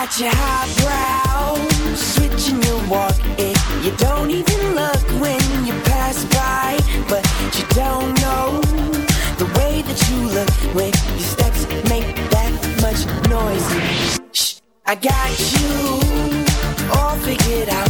got your highbrow switching your walk, and you don't even look when you pass by, but you don't know the way that you look when your steps make that much noise. Shh, I got you all figured out.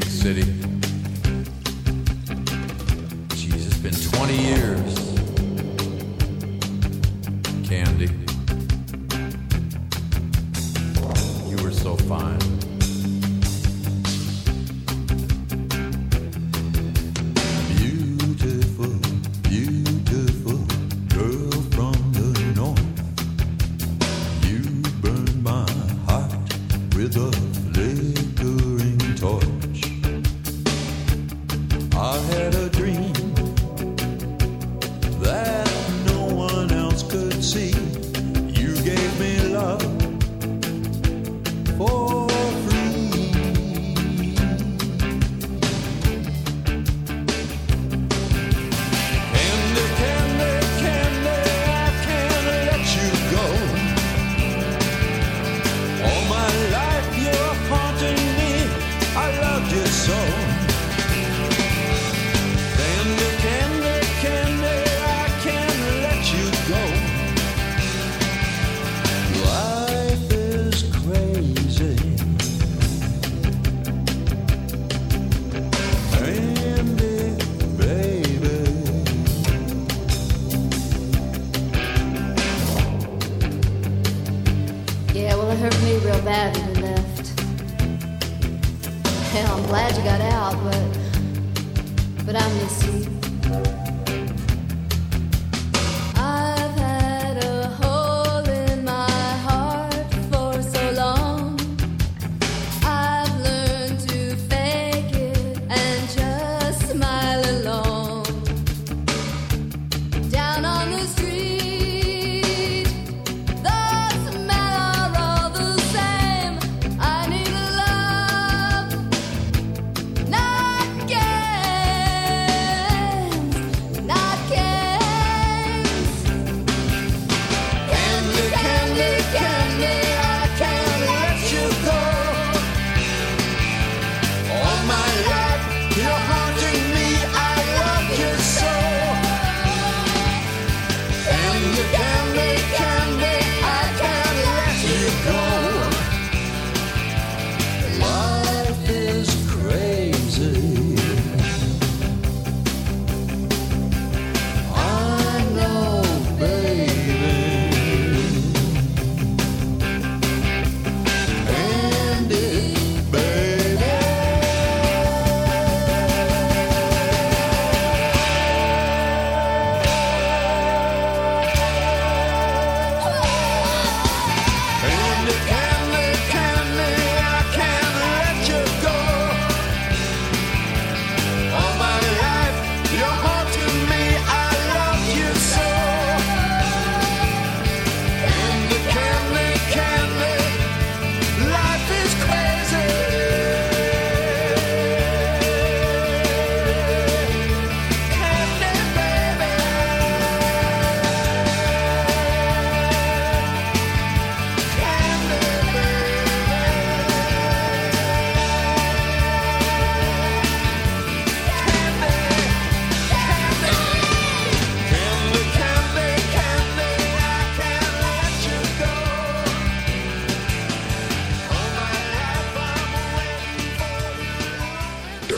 big city.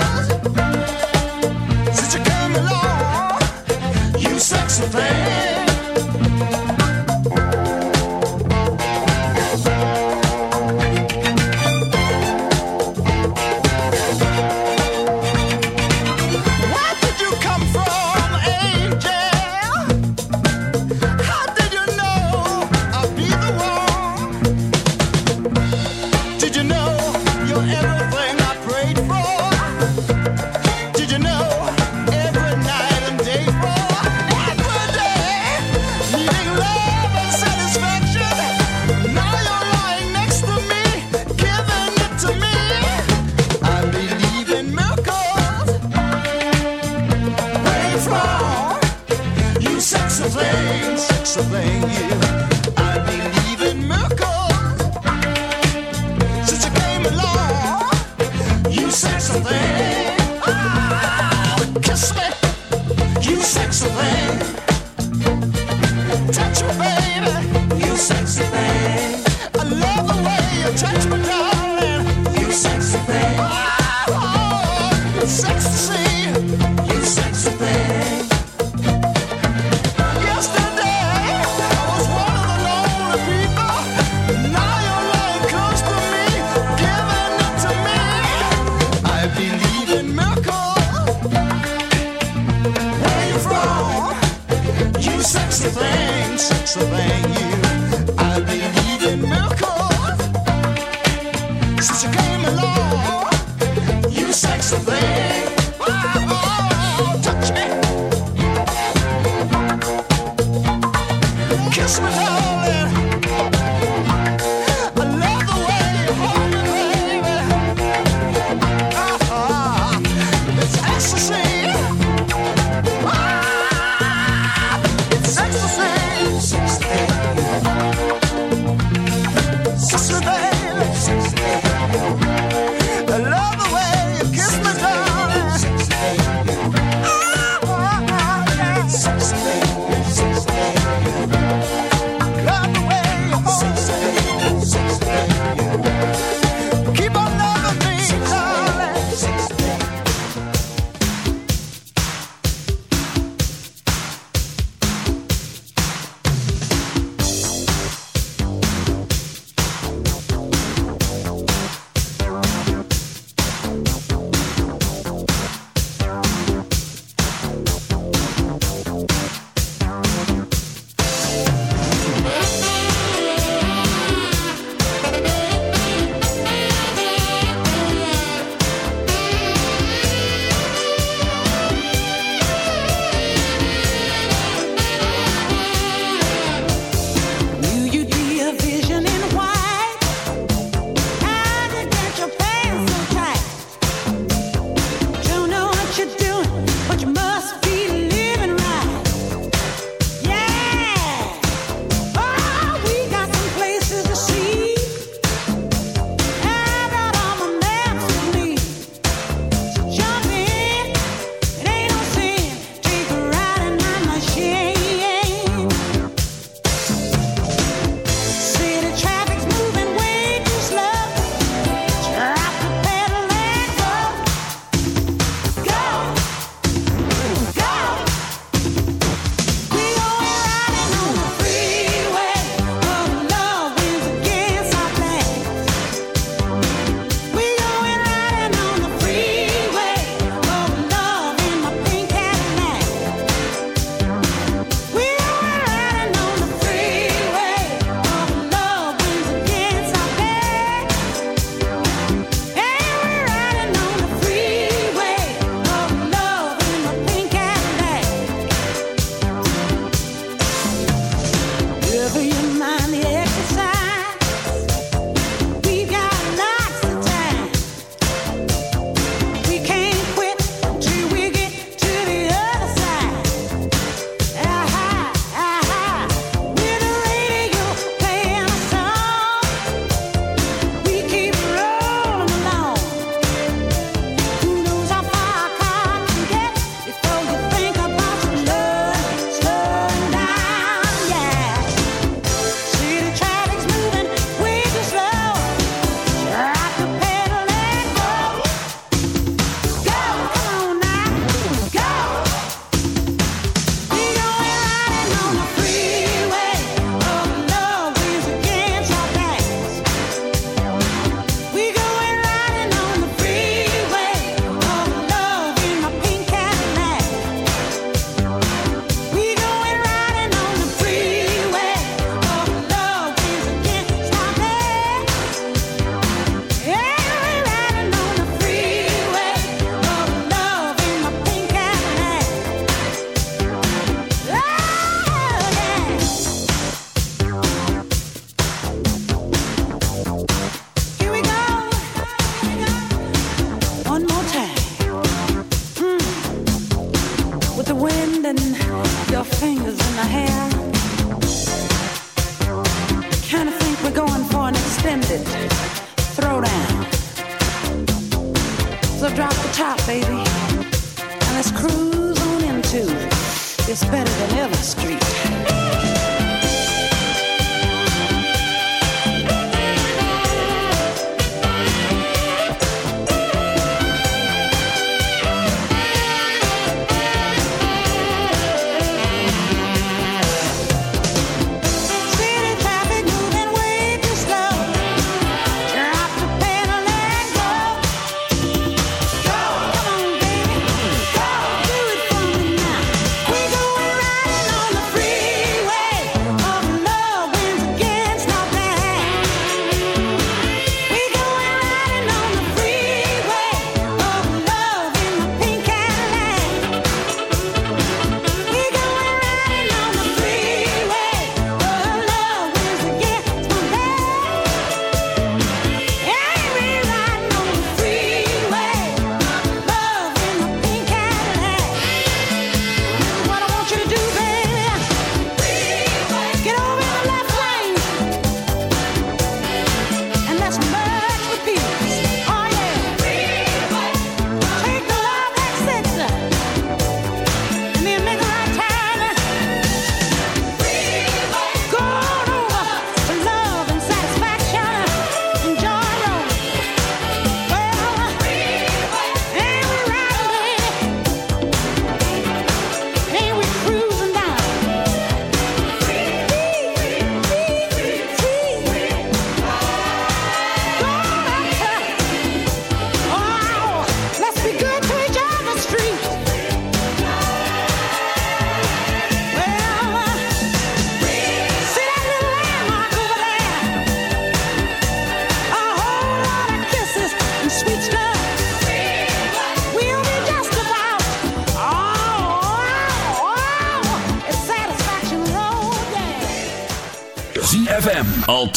Thing, it's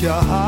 your heart.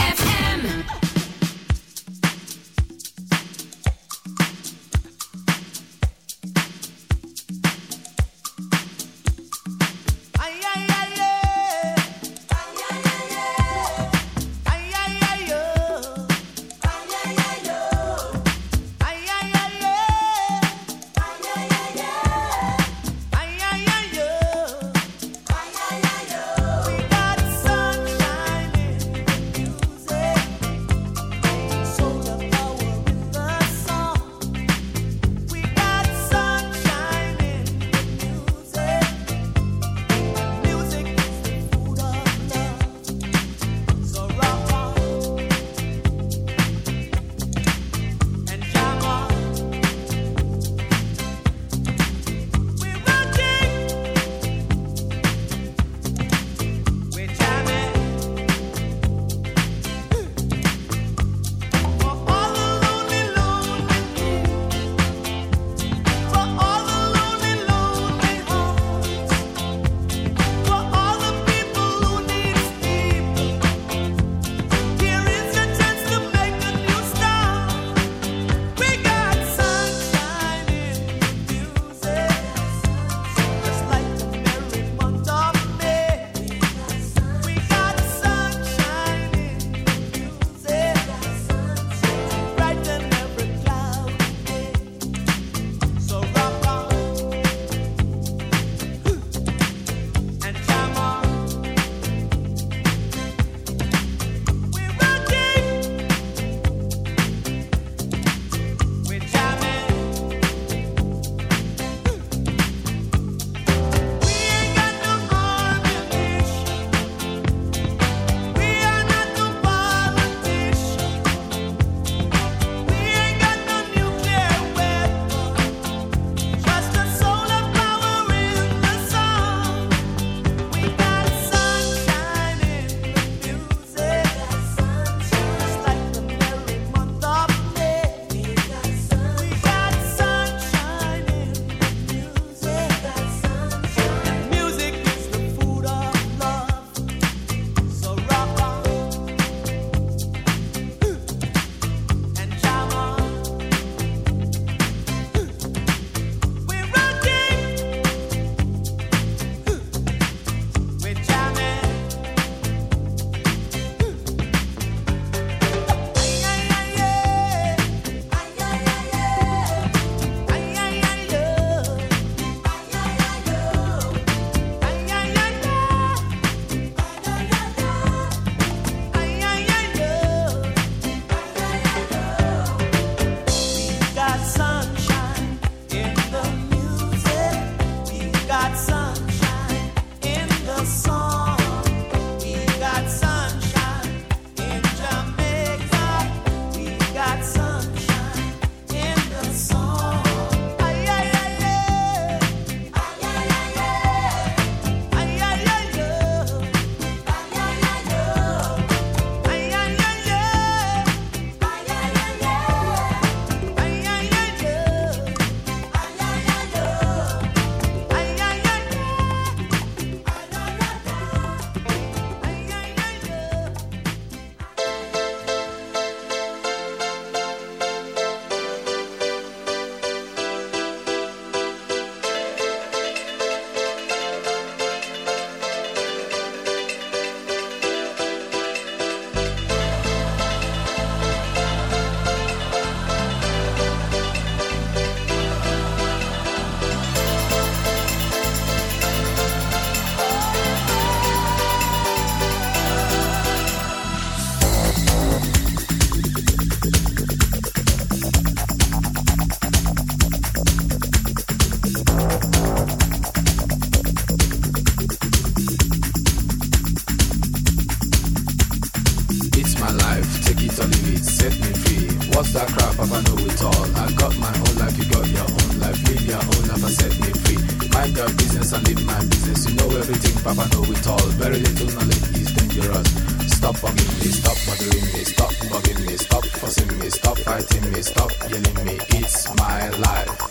They stop bothering me, stop bugging me, stop fussing me, stop fighting me, stop yelling me. It's my life.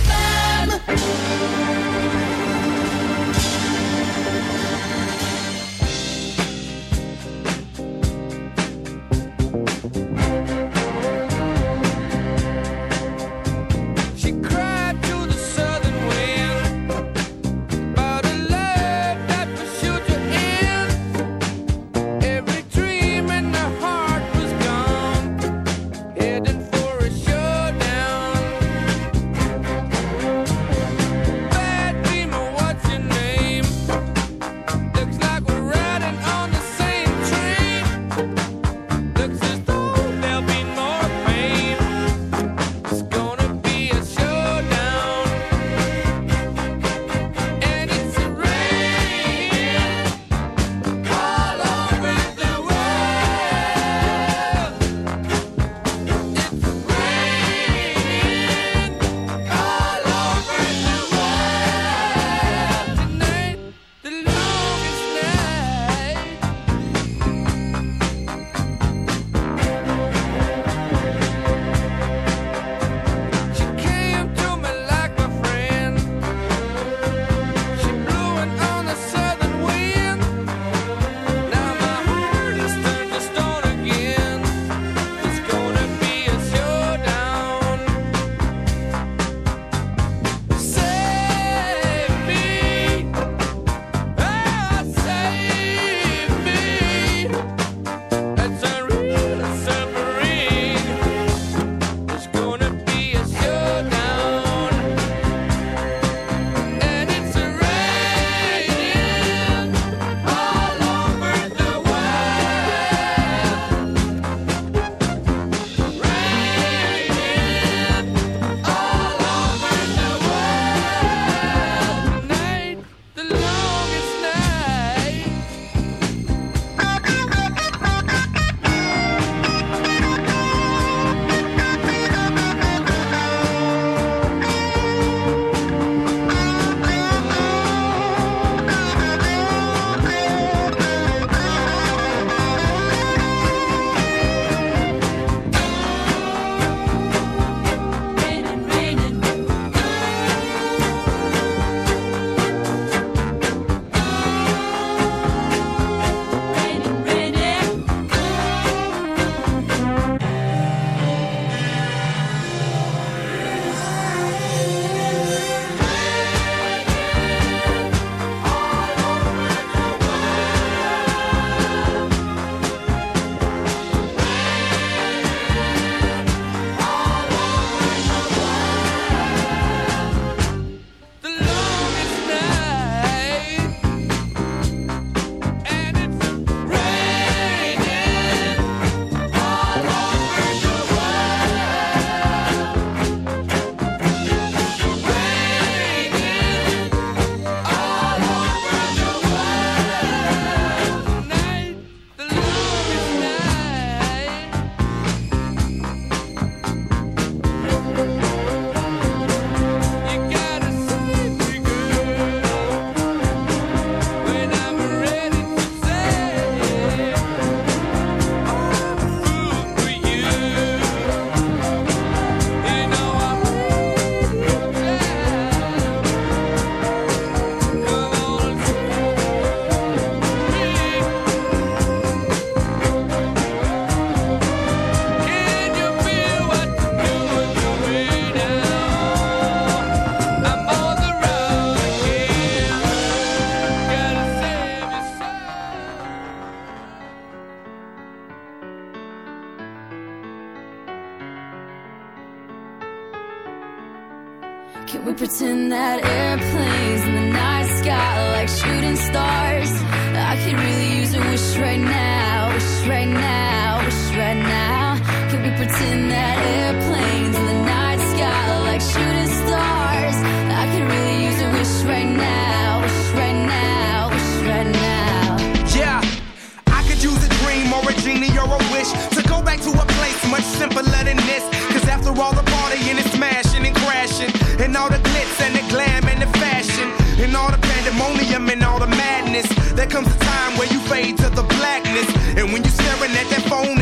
There comes a time where you fade to the blackness. And when you're staring at that phone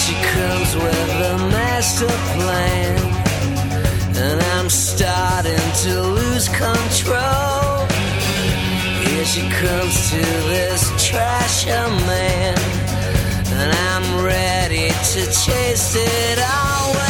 She comes with a master plan. And I'm to lose control. Here she comes to this trasher man. And I'm ready to chase it all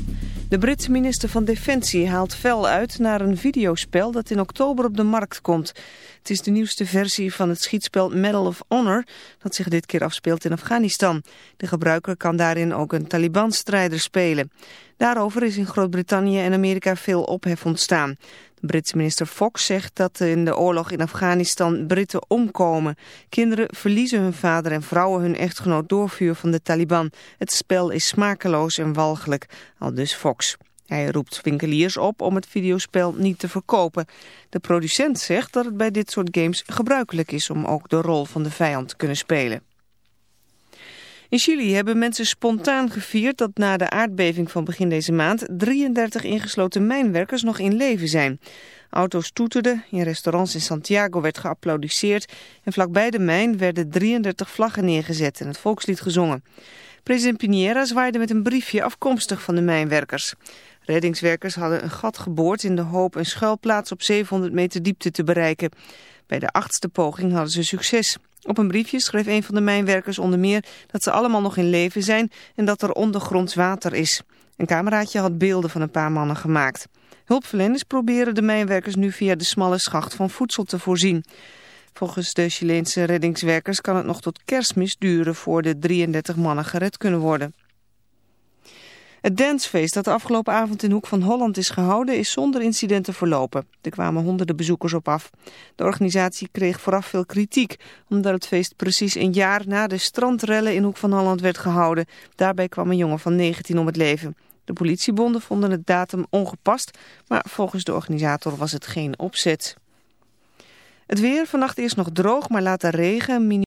De Britse minister van Defensie haalt fel uit naar een videospel dat in oktober op de markt komt. Het is de nieuwste versie van het schietspel Medal of Honor dat zich dit keer afspeelt in Afghanistan. De gebruiker kan daarin ook een Taliban-strijder spelen. Daarover is in Groot-Brittannië en Amerika veel ophef ontstaan. Britse minister Fox zegt dat in de oorlog in Afghanistan Britten omkomen. Kinderen verliezen hun vader en vrouwen hun echtgenoot door vuur van de Taliban. Het spel is smakeloos en walgelijk, al dus Fox. Hij roept winkeliers op om het videospel niet te verkopen. De producent zegt dat het bij dit soort games gebruikelijk is om ook de rol van de vijand te kunnen spelen. In Chili hebben mensen spontaan gevierd dat na de aardbeving van begin deze maand 33 ingesloten mijnwerkers nog in leven zijn. Auto's toeterden, in restaurants in Santiago werd geapplaudisseerd en vlakbij de mijn werden 33 vlaggen neergezet en het volkslied gezongen. President Piñera zwaaide met een briefje afkomstig van de mijnwerkers. Reddingswerkers hadden een gat geboord in de hoop een schuilplaats op 700 meter diepte te bereiken. Bij de achtste poging hadden ze succes. Op een briefje schreef een van de mijnwerkers onder meer dat ze allemaal nog in leven zijn en dat er ondergronds water is. Een cameraatje had beelden van een paar mannen gemaakt. Hulpverleners proberen de mijnwerkers nu via de smalle schacht van voedsel te voorzien. Volgens de Chileense reddingswerkers kan het nog tot kerstmis duren voor de 33 mannen gered kunnen worden. Het dancefeest dat de afgelopen avond in Hoek van Holland is gehouden is zonder incidenten verlopen. Er kwamen honderden bezoekers op af. De organisatie kreeg vooraf veel kritiek, omdat het feest precies een jaar na de strandrellen in Hoek van Holland werd gehouden. Daarbij kwam een jongen van 19 om het leven. De politiebonden vonden het datum ongepast, maar volgens de organisator was het geen opzet. Het weer, vannacht eerst nog droog, maar later regen.